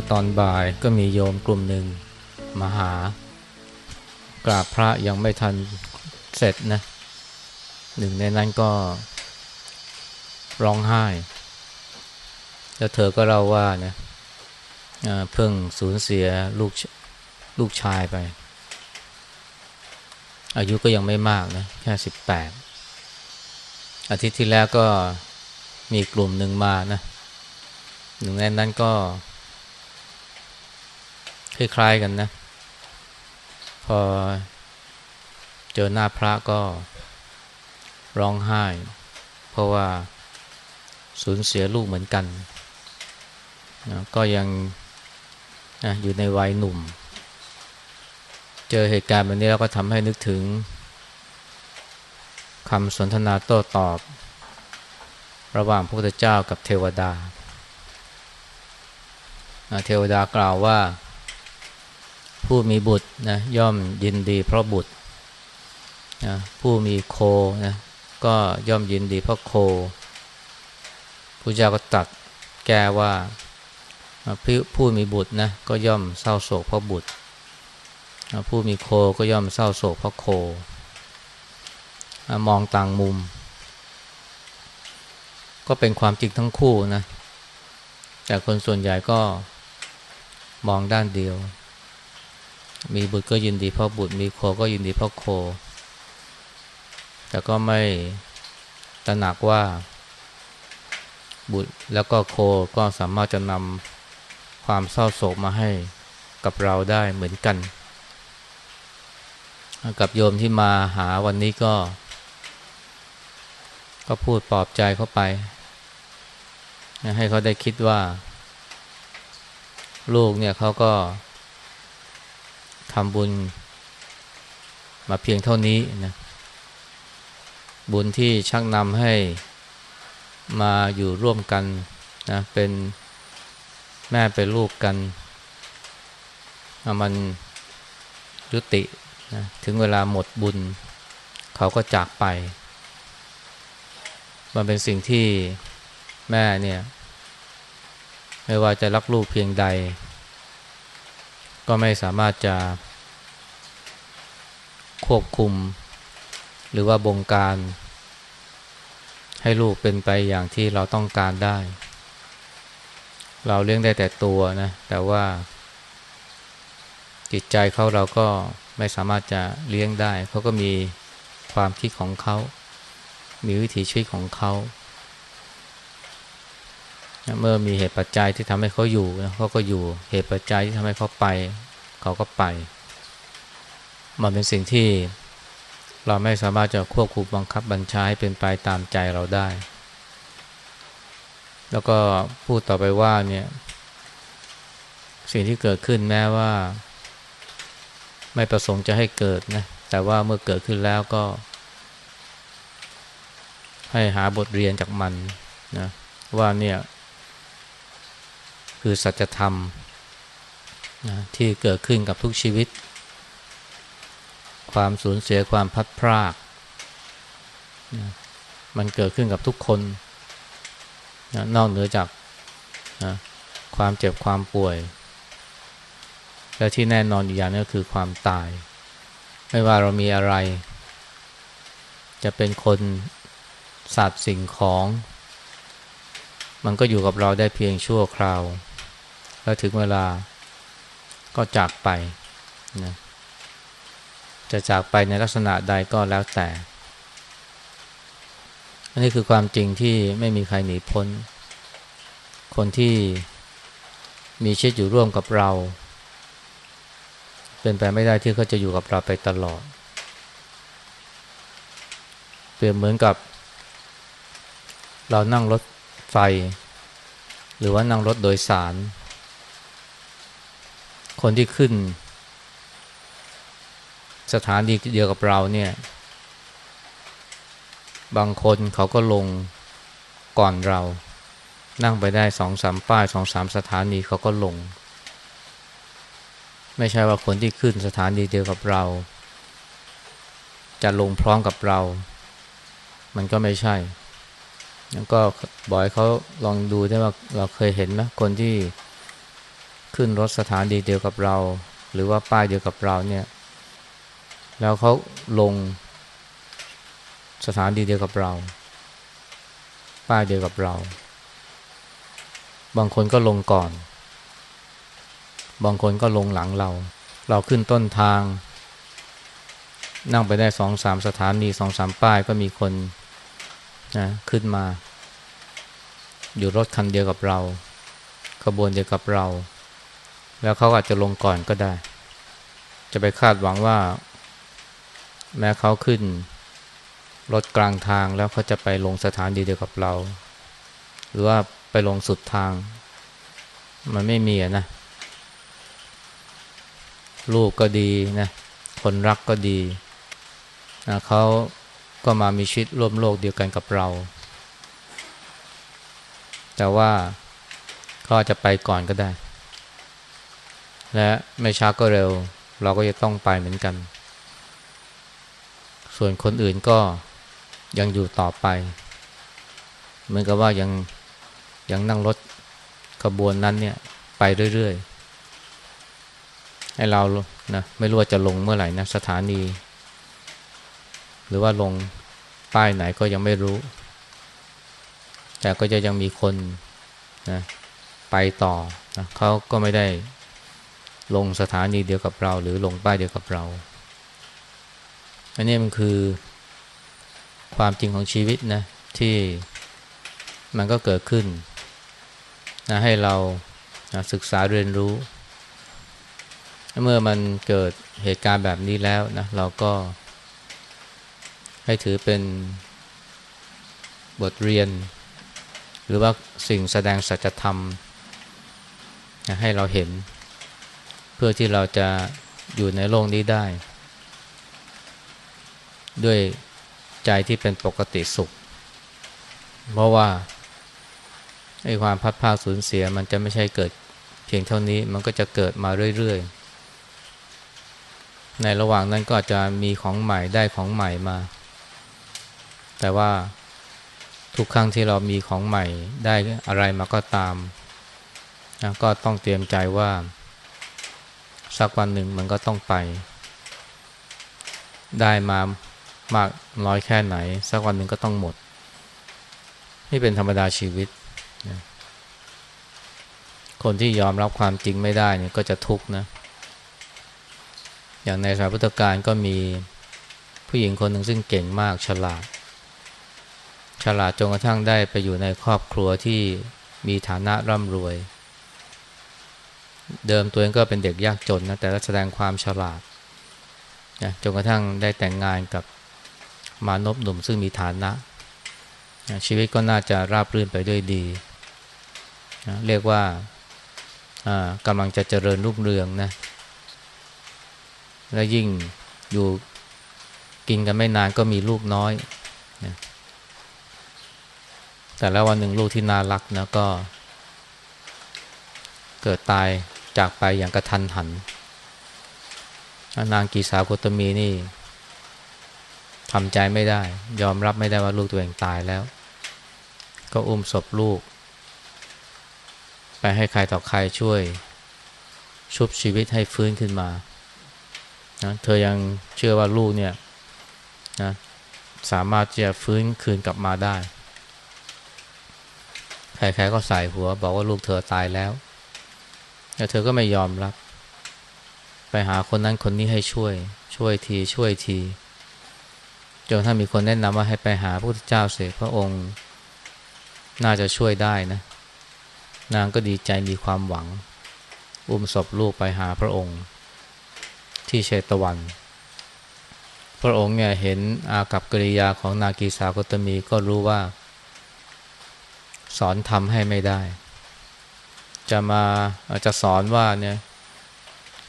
มื่อตอนบ่ายก็มีโยมกลุ่มหนึ่งมาหากราบพระยังไม่ทันเสร็จนะหนึ่งในนั้นก็ร้องไห้ แล้วเธอก็เล่าว่านะเพิ่งสูญเสียลูกลูกชายไป อายุก็ยังไม่มากนะแค่สิบแปดอาทิตย์ที่แล้วก็มีกลุ่มหนึ่งมานะหนึ่งในนั้นก็ คล้ายๆกันนะ พอเจอหน้าพระก็ร้องไห้ เพราะว่าสูญเสียลูกเหมือนกันนะก็ยังนะอยู่ในวัยหนุ่ม เจอเหตุการณ์แบบนี้แล้วก็ทำให้นึกถึงคำสนทนาโต้ตอบ ระหว่างพระพุทธเจ้ากับเทวดา เทวดากล่าวว่า ผู้มีบุตรนะย่อมยินดีเพราะบุตรนะผู้มีโคนะก็ย่อมยินดีเพราะโคพระเจ้าก็ตัดแก้ว่าผู้มีบุตรนะก็ย่อมเศร้าโศกเพราะบุตร ผู้มีโคก็ย่อมเศร้าโศกเพราะโค มองต่างมุม ก็เป็นความจริงทั้งคู่นะ แต่คนส่วนใหญ่ก็มองด้านเดียว มีบุตรก็ยินดีเพราะบุตร มีโคก็ยินดีเพราะโค แต่ก็ไม่ตระหนักว่า บุตรแล้วก็โคก็สามารถจะนำความเศร้าโศกมาให้กับเราได้เหมือนกัน กับโยมที่มาหาวันนี้ก็ ก็พูดปลอบใจเข้าไป ให้เขาได้คิดว่า ลูกเนี่ยเขาก็ ทำบุญมาเพียงเท่านี้นะบุญที่ชักนำให้มาอยู่ร่วมกันนะเป็นแม่เป็นลูกกัน มันยุตินะถึงเวลาหมดบุญ เขาก็จากไป มันเป็นสิ่งที่แม่เนี่ย ไม่ว่าจะรักลูกเพียงใด ก็ไม่สามารถจะ ควบคุม หรือว่าบงการ ให้ลูกเป็นไปอย่างที่เราต้องการได้ เราเลี้ยงได้แต่ตัวนะ แต่ว่า จิตใจเขาเราก็ไม่สามารถจะเลี้ยงได้ เขาก็มีความคิดของเขา มีวิถีชีวิตของเขาเเมื่อมีเหตุปัจจัยที่ทำให้เขาอยู่เขาก็อยู่เหตุปัจจัยที่ทำให้เขาไป เขาก็ไป มันเป็นสิ่งที่เราไม่สามารถจะควบคุมบังคับบัญชาให้เป็นไปตามใจเราได้ แล้วก็พูดต่อไปว่าเนี่ยสิ่งที่เกิดขึ้นแม้ว่า ไม่ประสงค์จะให้เกิดนะแต่ว่าเมื่อเกิดขึ้นแล้วก็ ให้หาบทเรียนจากมันนะว่าเนี่ย คือสัจธรรมนะที่เกิดขึ้นกับทุกชีวิต ความสูญเสียความพัดพรากนะมันเกิดขึ้นกับทุกคนนะนอกเหนือจากนะความเจ็บความป่วย และที่แน่นอนอีกอย่างนึงคือความตาย ไม่ว่าเรามีอะไร จะเป็นคนสัตว์สิ่งของ มันก็อยู่กับเราได้เพียงชั่วคราว แล้วถึงเวลาก็จากไปนะจะจากไปในลักษณะใดก็แล้วแต่ อันนี้คือความจริงที่ไม่มีใครหนีพ้น คนที่มีชีวิตอยู่ร่วมกับเรา เป็นไปไม่ได้ที่เขาจะอยู่กับเราไปตลอด เปรียบเหมือนกับ เรานั่งรถไฟ หรือว่านั่งรถโดยสาร คนที่ขึ้น สถานีเดียวกับเราเนี่ย บางคนเขาก็ลงก่อนเรา นั่งไปได้สองสามป้ายสองสามสถานีเขาก็ลง ไม่ใช่ว่าคนที่ขึ้นสถานีเดียวกับเรา จะลงพร้อมกับเรา มันก็ไม่ใช่แล้วก็บอกให้เขาลองดูได้ว่าเราเคยเห็นไหมคนที่ ขึ้นรถสถานีเดียวกับเรา หรือว่าป้ายเดียวกับเราเนี่ย แล้วเขาลงสถานีเดียวกับเรา ป้ายเดียวกับเรา บางคนก็ลงก่อน บางคนก็ลงหลังเรา เราขึ้นต้นทาง นั่งไปได้สองสามสถานีสองสามป้ายก็มีคนนะขึ้นมา อยู่รถคันเดียวกับเราขบวนเดียวกับเรา แล้วเขาอาจจะลงก่อนก็ได้ จะไปคาดหวังว่า แม้เขาขึ้นรถกลางทางแล้วเขาจะไปลงสถานีเดียวกับเรา หรือว่าไปลงสุดทาง มันไม่มีนะลูกก็ดีนะคนรักก็ดีนะเขาก็มามีชีวิตร่วมโลกเดียวกันกับเรา แต่ว่าเขาจะไปก่อนก็ได้ และไม่ช้าก็เร็ว เราก็จะต้องไปเหมือนกัน ส่วนคนอื่นก็ยังอยู่ต่อไป เหมือนกับว่ายังยังนั่งรถขบวนนั้นเนี่ยไปเรื่อยๆ ให้เรานะไม่รู้ว่าจะลงเมื่อไหร่นะสถานี หรือว่าลงป้ายไหนก็ยังไม่รู้ แต่ก็จะยังมีคนนะไปต่อนะเขาก็ไม่ได้ ลงสถานีเดียวกับเรา หรือลงป้ายเดียวกับเรา อันนี้มันคือความจริงของชีวิตนะที่มันก็เกิดขึ้นนะให้เรานะศึกษาเรียนรู้ เมื่อมันเกิดเหตุการณ์แบบนี้แล้วนะเราก็ให้ถือเป็นบทเรียน หรือว่าสิ่งแสดงสัจธรรมนะให้เราเห็น พื่อที่เราจะอยู่ในโลกนี้ได้ ด้วยใจที่เป็นปกติสุข เพราะว่าไอ้ความพัดพาสูญเสียมันจะไม่ใช่เกิดเพียงเท่านี้มันก็จะเกิดมาเรื่อยๆ ในระหว่างนั้นก็อาจจะมีของใหม่ได้ของใหม่มา แต่ว่าทุกครั้งที่เรามีของใหม่ได้อะไรมาก็ตามนะก็ต้องเตรียมใจว่า สักวันหนึ่งมันก็ต้องไป ได้มามากน้อยแค่ไหน สักวันหนึ่งก็ต้องหมด นี่เป็นธรรมดาชีวิตนะคนที่ยอมรับความจริงไม่ได้เนี่ยก็จะทุกข์นะ อย่างในสายพุทธการก็มีผู้หญิงคนหนึ่งซึ่งเก่งมากฉลาด ฉลาดจนกระทั่งได้ไปอยู่ในครอบครัวที่มีฐานะร่ำรวยเเดิมตัวเองก็เป็นเด็กยากจนนะแต่แสดงความฉลาดนะจนกระทั่งได้แต่งงานกับมานพหนุ่มซึ่งมีฐานะนะชีวิตก็น่าจะราบรื่นไปด้วยดีนะเรียกว่ากำลังจะเจริญรุ่งเรืองนะและยิ่งอยู่กินกันไม่นานก็มีลูกน้อยนะแต่แล้ววันหนึ่งลูกที่น่ารักนะก็เกิดตาย จากไปอย่างกระทันหัน นางกีสาวโคตมีนี่ทำใจไม่ได้ ยอมรับไม่ได้ว่าลูกตัวเองตายแล้ว ก็อุ้มศพลูก ไปให้ใครต่อใครช่วย ชุบชีวิตให้ฟื้นขึ้นมานะเธอยังเชื่อว่าลูกเนี่ยนะสามารถจะฟื้นคืนกลับมาได้ ใครๆก็ใส่หัวบอกว่าลูกเธอตายแล้ว แต่เธอก็ไม่ยอมรับ ไปหาคนนั้นคนนี้ให้ช่วย ช่วยทีช่วยทีจนถ้ามีคนแนะนำว่าให้ไปหาพระพุทธเจ้าเสกพระองค์ น่าจะช่วยได้นะ นางก็ดีใจมีความหวัง อุ้มศพลูกไปหาพระองค์ ที่เชตวัน พระองค์เนี่ยเห็นอากับกิริยาของนากีสาวกตมีก็รู้ว่า สอนทำให้ไม่ได้ จะมาจะสอนว่าเนี่ย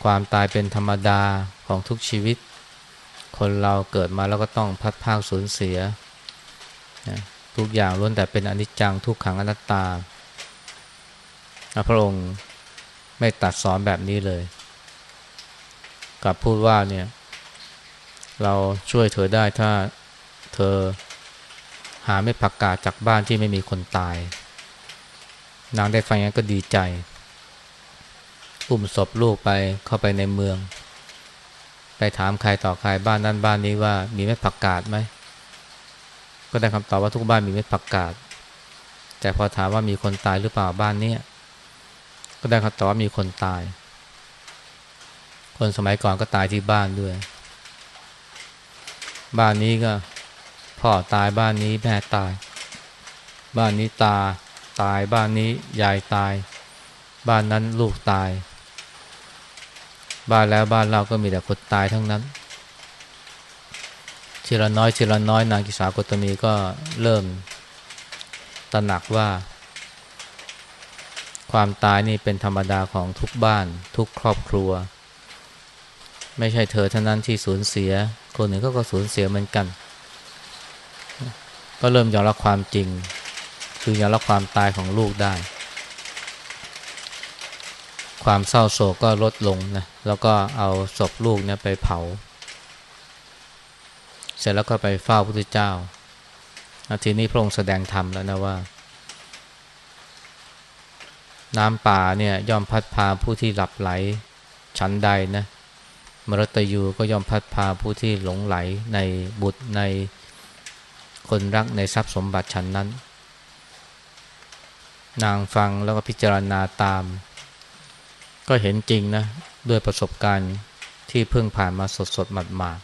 ความตายเป็นธรรมดาของทุกชีวิต คนเราเกิดมาแล้วก็ต้องพัดพากสูญเสียนะทุกอย่างล้วนแต่เป็นอนิจจังทุกขังอนัตตา พระองค์ไม่ตัดสอนแบบนี้เลยกลับพูดว่าเนี่ย เราช่วยเธอได้ถ้าเธอหาไม่ผักกาดจากบ้านที่ไม่มีคนตาย นางได้ฟังอย่างก็ดีใจ อุ้มศพลูกไปเข้าไปในเมือง ไปถามใครต่อใครบ้านนั้นบ้านนี้ว่ามีเม็ดผักกาดไหม ก็ได้คำตอบว่าทุกบ้านมีเม็ดผักกาด แต่พอถามว่ามีคนตายหรือเปล่าบ้านนี้ก็ได้คำตอบว่ามีคนตาย คนสมัยก่อนก็ตายที่บ้านด้วย บ้านนี้ก็พ่อตายบ้านนี้แม่ตาย บ้านนี้ตา ตายบ้านนี้ยายตาย บ้านนั้นลูกตาย บ้านแล้วบ้านเราก็มีแต่คนตายทั้งนั้นทีละน้อยทีละน้อยนางกิสากตมีก็เริ่มตระหนักว่า ความตายนี่เป็นธรรมดาของทุกบ้าน ทุกครอบครัว ไม่ใช่เธอเท่านั้นที่สูญเสีย คนหนึ่งก็ก็สูญเสียเหมือนกัน ก็เริ่มยอมรับความจริง คือยอมรับความตายของลูกได้ ความเศร้าโศกก็ลดลงนะแล้วก็เอาศพลูกเนี่ยไปเผา เสร็จแล้วก็ไปเฝ้าพระพุทธเจ้าทีนี้พระองค์แสดงธรรมแล้วนะว่า น้ำป่าเนี่ยย่อมพัดพาผู้ที่หลับไหลชั้นใดนะมรตยูก็ย่อมพัดพาผู้ที่หลงไหลในบุตรในคนรักในทรัพย์สมบัติชั้นนั้น นางฟังแล้วก็พิจารณาตาม ก็เห็นจริงนะด้วยประสบการณ์ที่เพิ่งผ่านมาสดสดหมาดหมาด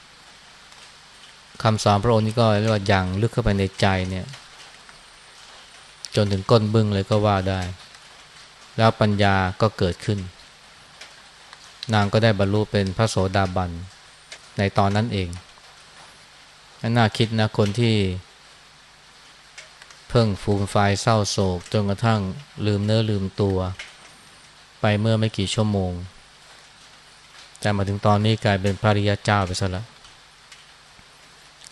คำสอนพระองค์นี้ก็เรียกว่าอย่างลึกเข้าไปในใจเนี่ย จนถึงก้นบึ้งเลยก็ว่าได้ แล้วปัญญาก็เกิดขึ้น นางก็ได้บรรลุเป็นพระโสดาบันในตอนนั้นเองน่าคิดนะคนที่ เพิ่งฟูมไฟเศร้าโศก จนกระทั่งลืมเนื้อลืมตัว ไปเมื่อไม่กี่ชั่วโมง แต่มาถึงตอนนี้กลายเป็นพระริยเจ้าไปซะแล้ว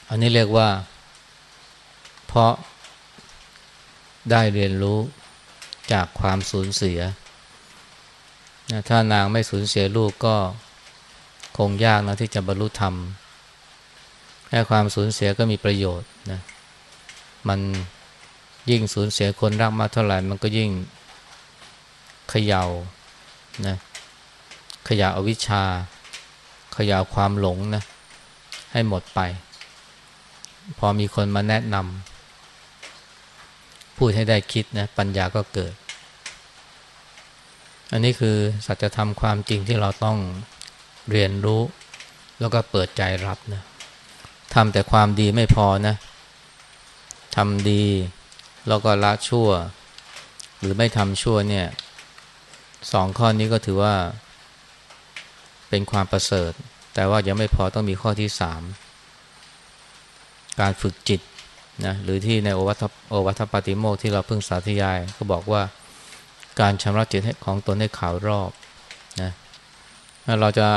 อันนี้เรียกว่า เพราะได้เรียนรู้จากความสูญเสียนะถ้านางไม่สูญเสียลูกก็คงยากนะที่จะบรรลุธรรมแค่ความสูญเสียก็มีประโยชน์นะมัน ยิ่งสูญเสียคนรักมากเท่าไหร่ มันก็ยิ่งเขย่านะขยาอาวิชชาขยาความหลงนะให้หมดไป พอมีคนมาแนะนำพูดให้ได้คิดนะปัญญาก็เกิด อันนี้คือสัจธรรมความจริงที่เราต้องเรียนรู้ แล้วก็เปิดใจรับนะทำแต่ความดีไม่พอนะทำดี แล้วก็ละชั่ว หรือไม่ทำชั่วเนี่ยสองข้อนี้ก็ถือว่า เป็นความประเสริฐ แต่ว่ายังไม่พอต้องมีข้อที่สามการฝึกจิตนะหรือที่ในโอวัตโอวัตปฏิโมกที่เราเพิ่งสาธยาย ก็บอกว่าการชำระจิตของตนให้ขาวรอบนะเราจะ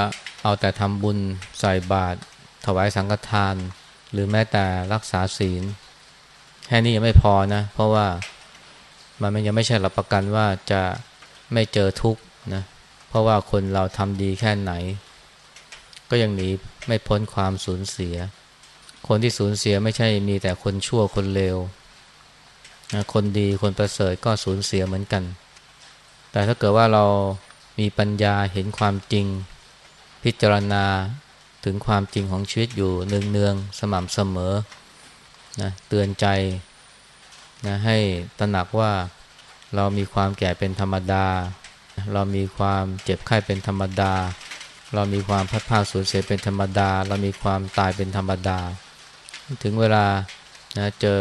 เอาแต่ทำบุญใส่บาตรถวายสังฆทาน หรือแม้แต่รักษาศีล แค่นี้ยังไม่พอนะ เพราะว่ามันยังไม่ใช่หลักประกันว่าจะไม่เจอทุกข์นะเพราะว่าคนเราทำดีแค่ไหน ก็ยังหนีไม่พ้นความสูญเสีย คนที่สูญเสียไม่ใช่มีแต่คนชั่วคนเลวนะคนดีคนประเสริฐก็สูญเสียเหมือนกัน แต่ถ้าเกิดว่าเรามีปัญญาเห็นความจริง พิจารณาถึงความจริงของชีวิตอยู่เนืองๆสม่ำเสมอ นะเตือนใจนะให้ตระหนักว่าเรามีความแก่เป็นธรรมดา เรามีความเจ็บไข้เป็นธรรมดา เรามีความพัดพาสูญเสียเป็นธรรมดา เรามีความตายเป็นธรรมดา ถึงเวลานะเจอ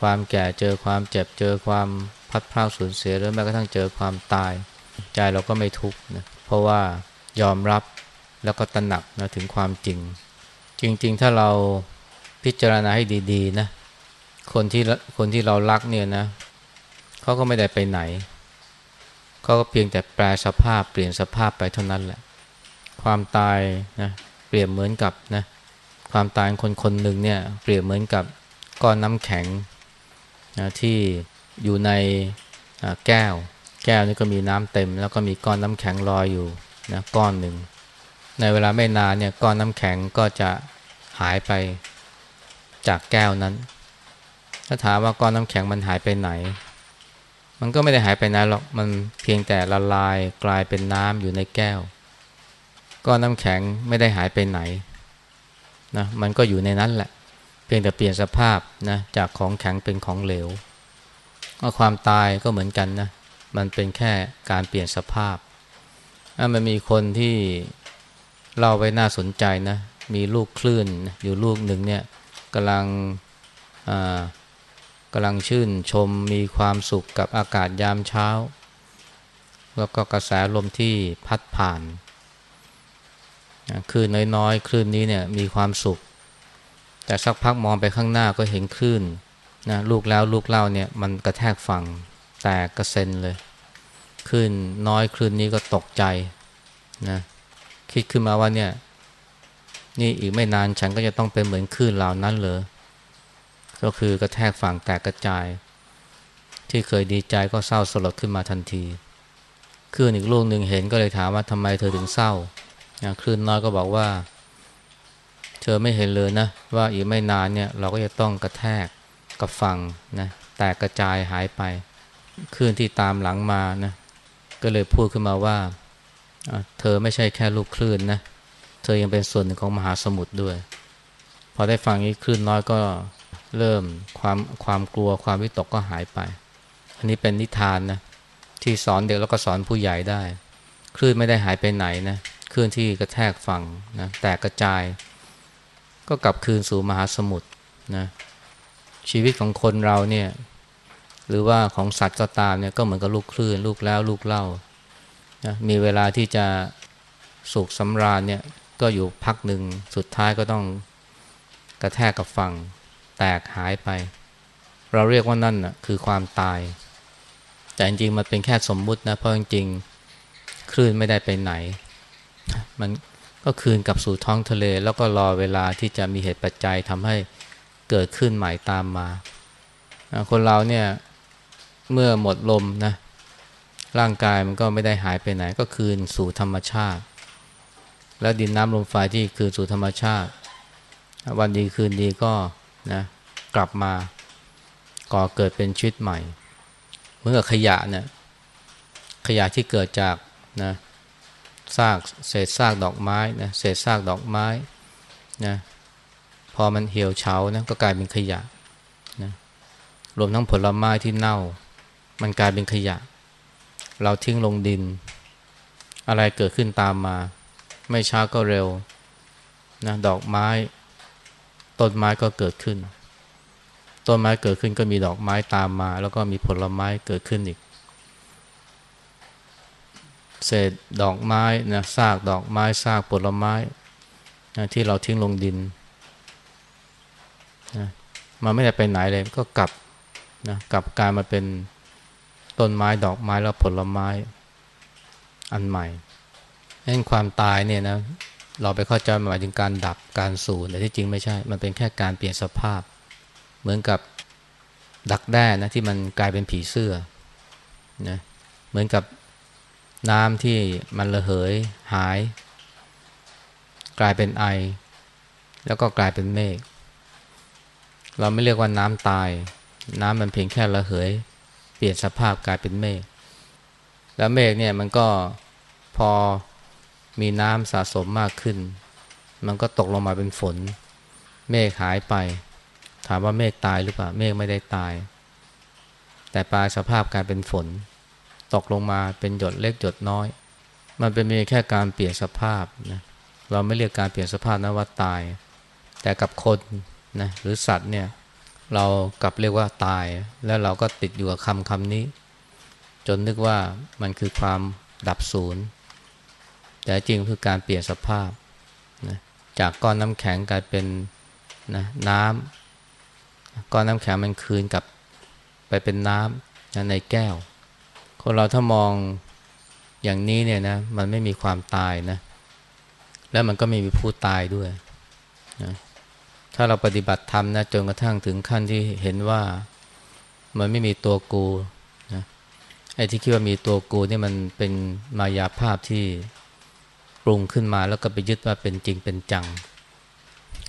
ความแก่เจอความเจ็บเจอความพัดพลาดสูญเสียหรือแม้กระทั่งเจอความตาย ใจเราก็ไม่ทุกข์นะเพราะว่ายอมรับแล้วก็ตระหนักนะถึงความจริง จริง ๆ ถ้าเรา พิจารณาให้ดีๆนะคนที่คนที่เรารักเนี่ยนะเขาก็ไม่ได้ไปไหนเขาก็เพียงแต่แปลสภาพเปลี่ยนสภาพไปเท่านั้นแหละ ความตายนะเปรียบเหมือนกับนะความตายคนคนหนึ่งเนี่ยเปรียบเหมือนกับก้อนน้ำแข็งนะที่อยู่ในแก้ว แก้วนี่ก็มีน้ำเต็ม แล้วก็มีก้อนน้ำแข็งลอยอยู่นะก้อนหนึ่งในเวลาไม่นานเนี่ยก้อนน้ำแข็งก็จะหายไป จากแก้วนั้น ถ้าถามว่าก้อนน้ำแข็งมันหายไปไหน มันก็ไม่ได้หายไปไหนหรอกมันเพียงแต่ละลายกลายเป็นน้ำอยู่ในแก้วก็น้ำแข็งไม่ได้หายไปไหนนะมันก็อยู่ในนั้นแหละ เพียงแต่เปลี่ยนสภาพนะจากของแข็งเป็นของเหลวก็ความตายก็เหมือนกันนะมันเป็นแค่การเปลี่ยนสภาพมันมีคนที่เล่าไว้น่าสนใจนะ มีลูกคลื่นอยู่ลูกหนึ่งเนี่ย กำลังกำลังชื่นชมมีความสุขกับอากาศยามเช้า แล้วก็กระแสลมที่พัดผ่านคลื่นน้อยๆ คลื่นนี้เนี่ยมีความสุข แต่สักพักมองไปข้างหน้าก็เห็นคลื่นนะลูกแล้วลูกเล่าเนี่ยมันกระแทกฝั่งแตกกระเซ็นเลยคลื่นน้อยคลื่นนี้ก็ตกใจนะคิดขึ้นมาว่าเนี่ย นี่อีกไม่นานฉันก็จะต้องเป็นเหมือนคลื่นเหล่านั้นเลยก็คือกระแทกฝั่งแตกกระจาย ที่เคยดีใจก็เศร้าสลดขึ้นมาทันทีคลื่นอีกลูกหนึ่งเห็นก็เลยถามว่าทำไมเธอถึงเศร้าคลื่นน้อยก็บอกว่า เธอไม่เห็นเลยนะว่าอีกไม่นานเนี่ยเราก็จะต้องกระแทกกับฝั่งนะแตกกระจายหายไปคลื่นที่ตามหลังมานะก็เลยพูดขึ้นมาว่า เธอไม่ใช่แค่ลูกคลื่นนะ เธอยังเป็นส่วนหนึ่งของมหาสมุทรด้วย พอได้ฟังนี้คลื่นน้อยก็เริ่มความความกลัวความวิตกก็หายไป อันนี้เป็นนิทานนะที่สอนเด็กแล้วก็สอนผู้ใหญ่ได้ คลื่นไม่ได้หายไปไหนนะคลื่นที่กระแทกฝั่งนะแตกกระจาย ก็กลับคืนสู่มหาสมุทรนะชีวิตของคนเราเนี่ยหรือว่าของสัตว์ก็ตามเนี่ยก็เหมือนกับลูกคลื่น ลูกแล้วลูกเล่านะมีเวลาที่จะสุขสำราญเนี่ย ก็อยู่พักหนึ่งสุดท้ายก็ต้องกระแทกกับฝั่งแตกหายไป เราเรียกว่านั่นนะคือความตาย แต่จริงๆมันเป็นแค่สมมุตินะเพราะจริงๆคลื่นไม่ได้ไปไหน มันก็คืนกลับสู่ท้องทะเล แล้วก็รอเวลาที่จะมีเหตุปัจจัยทำให้เกิดขึ้นใหม่ตามมา คนเราเนี่ยเมื่อหมดลมนะร่างกายมันก็ไม่ได้หายไปไหนก็คืนสู่ธรรมชาติ แล้วดินน้ำลมไฟที่คืนสู่ธรรมชาติ วันดีคืนดีก็นะกลับมาก่อเกิดเป็นชีวิตใหม่ เหมือนกับขยะเนี่ยขยะที่เกิดจากนะซากเศษซากดอกไม้นะเศษซากดอกไม้นะพอมันเหี่ยวเฉานะก็กลายเป็นขยะนะรวมทั้งผลไม้ที่เน่า มันกลายเป็นขยะ เราทิ้งลงดิน อะไรเกิดขึ้นตามมา ไม่ช้าก็เร็วนะดอกไม้ ต้นไม้ก็เกิดขึ้น ต้นไม้เกิดขึ้นก็มีดอกไม้ตามมา แล้วก็มีผลไม้เกิดขึ้นอีก เศษดอกไม้นะซากดอกไม้ซากผลไม้นะที่เราทิ้งลงดินนะมันไม่ได้ไปไหนเลยก็กลับนะกลับกลายมาเป็นต้นไม้ดอกไม้แล้วผลไม้ อันใหม่ เห็นความตายเนี่ยนะเราไปเข้าใจหมายถึงการดับการสูญแต่ที่จริงไม่ใช่ มันเป็นแค่การเปลี่ยนสภาพ เหมือนกับดักแด้นะที่มันกลายเป็นผีเสื้อนะเหมือนกับน้ำที่มันระเหยหาย กลายเป็นไอ แล้วก็กลายเป็นเมฆเราไม่เรียกว่าน้ำตาย น้ำมันเพียงแค่ระเหย เปลี่ยนสภาพกลายเป็นเมฆแล้วเมฆเนี่ยมันก็พอ มีน้ำสะสมมากขึ้น มันก็ตกลงมาเป็นฝน เมฆหายไป ถามว่าเมฆตายหรือเปล่า เมฆไม่ได้ตาย แต่ปลายสภาพกลายเป็นฝน ตกลงมาเป็นหยดเล็กหยดน้อย มันเป็นแค่การเปลี่ยนสภาพนะเราไม่เรียกการเปลี่ยนสภาพนะว่าตาย แต่กับคนนะหรือสัตว์เนี่ยเรากลับเรียกว่าตาย แล้วเราก็ติดอยู่กับคำคำนี้ จนนึกว่ามันคือความดับศูนย์ แต่จริงคือการเปลี่ยนสภาพนะจากก้อนน้ำแข็งกลายเป็นนะน้ำก้อนน้ำแข็งมันคืนกับไปเป็นน้ำนะในแก้ว คนเราถ้ามองอย่างนี้เนี่ยนะมันไม่มีความตายนะแล้วมันก็ไม่มีผู้ตายด้วยนะถ้าเราปฏิบัติธรรมนะจนกระทั่งถึงขั้นที่เห็นว่ามันไม่มีตัวกูนะไอ้ที่คิดว่ามีตัวกูนี่มันเป็นมายาภาพที่ ปรุงขึ้นมาแล้วก็ไปยึดว่าเป็นจริงเป็นจัง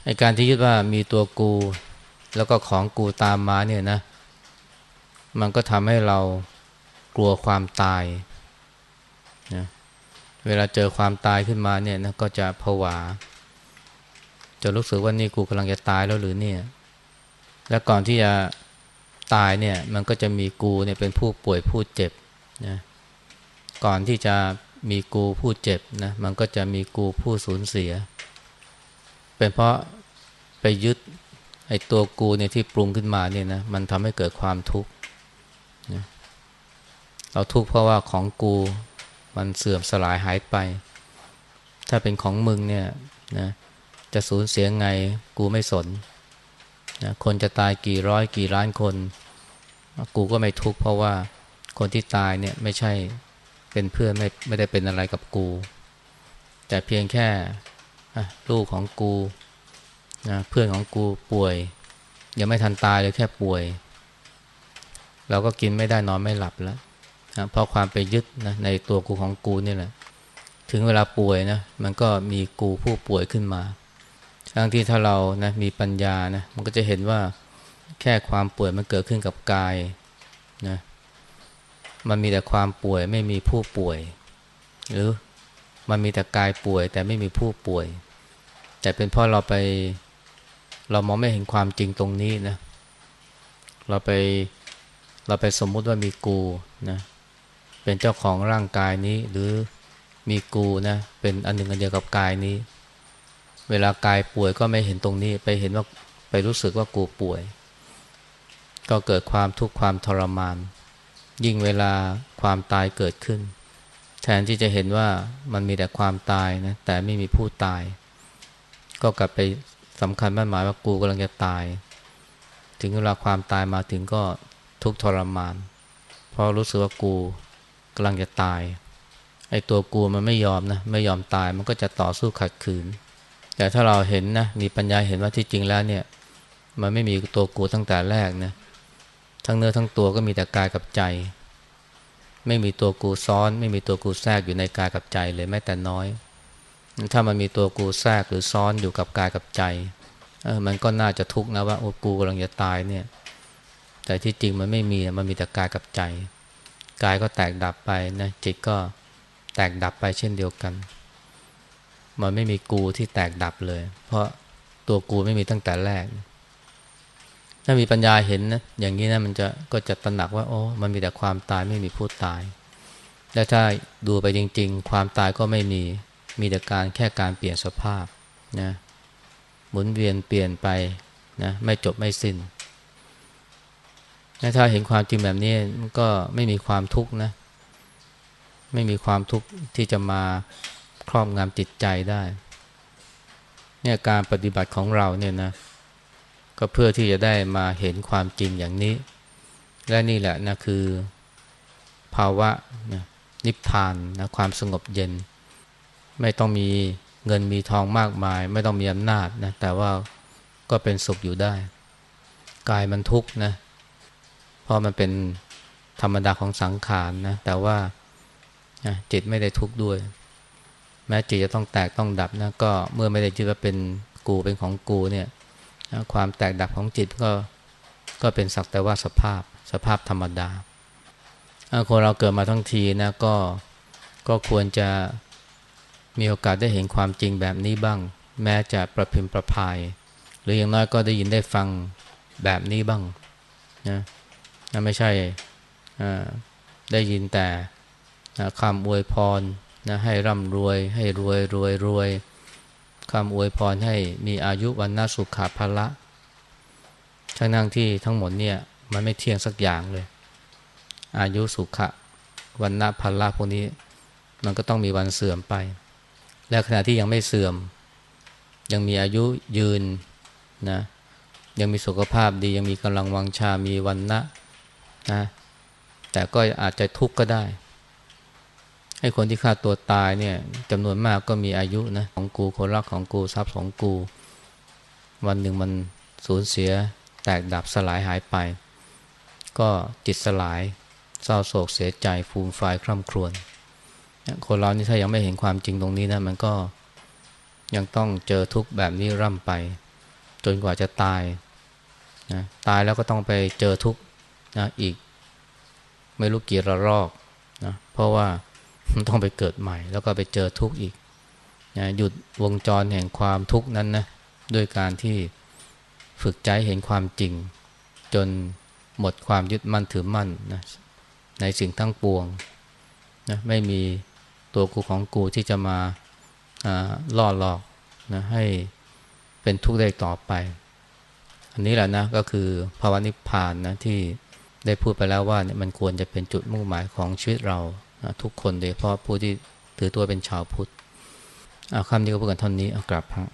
ไอการที่ยึดว่ามีตัวกู แล้วก็ของกูตามมาเนี่ยนะ มันก็ทำให้เรากลัวความตายนะเวลาเจอความตายขึ้นมาเนี่ยนะก็จะผวา จะรู้สึกว่านี่กูกำลังจะตายแล้วหรือเนี่ย และก่อนที่จะตายเนี่ยมันก็จะมีกูเนี่ยเป็นผู้ป่วยผู้เจ็บนะก่อนที่จะ มีกูผู้เจ็บนะมันก็จะมีกูผู้สูญเสีย เป็นเพราะไปยึดไอ้ตัวกูเนี่ยที่ปรุงขึ้นมาเนี่ยนะมันทำให้เกิดความทุกข์นะเราทุกข์เพราะว่าของกูมันเสื่อมสลายหายไป ถ้าเป็นของมึงเนี่ยนะจะสูญเสียไงกูไม่สนนะคนจะตายกี่ร้อยกี่ล้านคน กูก็ไม่ทุกข์เพราะว่าคนที่ตายเนี่ยไม่ใช่ เป็นเพื่อนไม่ไม่ได้เป็นอะไรกับกู แต่เพียงแค่ลูกของกูนะเพื่อนของกูป่วย ยังไม่ทันตายเลยแค่ป่วย เราก็กินไม่ได้นอนไม่หลับแล้วนะเพราะความไปยึดนะในตัวกูของกูนี่แหละ ถึงเวลาป่วยนะมันก็มีกูผู้ป่วยขึ้นมาทั้งที่ถ้าเรานะมีปัญญานะมันก็จะเห็นว่าแค่ความป่วยมันเกิดขึ้นกับกายนะ มันมีแต่ความป่วยไม่มีผู้ป่วย หรือมันมีแต่กายป่วยแต่ไม่มีผู้ป่วย แต่เป็นเพราะเราไป เรามองไม่เห็นความจริงตรงนี้นะ เราไปเราไปสมมุติว่ามีกูนะเป็นเจ้าของร่างกายนี้ หรือมีกูนะเป็นอันหนึ่งอันเดียวกับกายนี้ เวลากายป่วยก็ไม่เห็นตรงนี้ ไปเห็นว่าไปรู้สึกว่ากูป่วย ก็เกิดความทุกข์ความทรมาน ยิ่งเวลาความตายเกิดขึ้น แทนที่จะเห็นว่ามันมีแต่ความตายนะแต่ไม่มีผู้ตาย ก็กลับไปสำคัญมั่นหมายว่ากูกำลังจะตาย ถึงเวลาความตายมาถึงก็ทุกทรมาน เพราะรู้สึกว่ากูกำลังจะตาย ไอ้ตัวกูมันไม่ยอมนะไม่ยอมตายมันก็จะต่อสู้ขัดขืน แต่ถ้าเราเห็นนะมีปัญญาเห็นว่าที่จริงแล้วเนี่ย มันไม่มีตัวกูตั้งแต่แรกนะ ทั้งเนื้อทั้งตัวก็มีแต่กายกับใจ ไม่มีตัวกูซ้อน ไม่มีตัวกูแทรกอยู่ในกายกับใจเลยแม้แต่น้อย ถ้ามันมีตัวกูแทรกหรือซ้อนอยู่กับกายกับใจเออมันก็น่าจะทุกข์นะว่าโอ้กูกำลังจะตายเนี่ย แต่ที่จริงมันไม่มีมันมีแต่กายกับใจกายก็แตกดับไปนะจิตก็แตกดับไปเช่นเดียวกัน มันไม่มีกูที่แตกดับเลย เพราะตัวกูไม่มีตั้งแต่แรก ถ้ามีปัญญาเห็นนะอย่างนี้นะมันจะก็จะตระหนักว่าโอ้มันมีแต่ความตายไม่มีผู้ตาย และถ้าดูไปจริง ๆ ความตายก็ไม่มีมีแต่การแค่การเปลี่ยนสภาพนะหมุนเวียนเปลี่ยนไปนะไม่จบไม่สิน้นถ้าเห็นความจริงแบบนี้มันก็ไม่มีความทุกข์นะไม่มีความทุกข์ที่จะมาครอบงำจิตใจได้เนี่ยการปฏิบัติของเราเนี่ยนะ ก็เพื่อที่จะได้มาเห็นความจริงอย่างนี้ และนี่แหละนะคือภาวะนะนิพพานนะความสงบเย็น ไม่ต้องมีเงินมีทองมากมาย ไม่ต้องมีอำนาจนะแต่ว่าก็เป็นสุขอยู่ได้ กายมันทุกข์นะเพราะมันเป็นธรรมดาของสังขารนะแต่ว่าจิตไม่ได้ทุกข์ด้วย แม้จิตจะต้องแตกต้องดับนะก็เมื่อไม่ได้จิตว่าเป็นกูเป็นของกูเนี่ย ความแตกดับของจิตก็ก็เป็นสักแต่ว่าสภาพสภาพธรรมดาคนเราเกิดมาทั้งทีนะก็ก็ควรจะมีโอกาสได้เห็นความจริงแบบนี้บ้าง แม้จะประพิมพ์ประพาย หรืออย่างน้อยก็ได้ยินได้ฟังแบบนี้บ้างนะไม่ใช่ได้ยินแต่คำอวยพรนะให้ร่ำรวย ให้รวยรวยรวย คำอวยพรให้มีอายุวันนาสุขาภละทั้งนั่งที่ทั้งหมดเนี่ยมันไม่เที่ยงสักอย่างเลย อายุสุขะวันนาภละพวกนี้ มันก็ต้องมีวันเสื่อมไป และขณะที่ยังไม่เสื่อม ยังมีอายุยืนนะยังมีสุขภาพดียังมีกำลังวังชา มีวันนะนะแต่ก็อาจจะทุกข์ก็ได้ ให้คนที่ฆ่าตัวตายเนี่ยจำนวนมากก็มีอายุนะของกูคนรักของกูทรัพย์ของกู วันหนึ่งมันสูญเสียแตกดับสลายหายไป ก็จิตสลายเศร้าโศกเสียใจฟูมไฟคร่ำครวญคนเรานี่ถ้ายังไม่เห็นความจริงตรงนี้นะมันก็ยังต้องเจอทุกข์แบบนี้ร่ำไป จนกว่าจะตายนะตายแล้วก็ต้องไปเจอทุกข์นะอีก ไม่รู้กี่ระลอกนะเพราะว่า ต้องไปเกิดใหม่ แล้วก็ไปเจอทุกข์อีกนะหยุดวงจรแห่งความทุกข์นั้นนะด้วยการที่ฝึกใจเห็นความจริง จนหมดความยึดมั่นถือมั่นนะในสิ่งทั้งปวงนะไม่มีตัวกูของกูที่จะมาล่อหลอกนะให้เป็นทุกข์ได้ต่อไป อันนี้แหละนะก็คือภาวะนิพพานนะที่ได้พูดไปแล้วว่าเนี่ยมันควรจะเป็นจุดมุ่งหมายของชีวิตเรา ทุกคนโดยเฉพาะผู้ที่ถือตัวเป็นชาวพุทธคำนี้ก็พูดกันเท่านี้เอากลับฮะ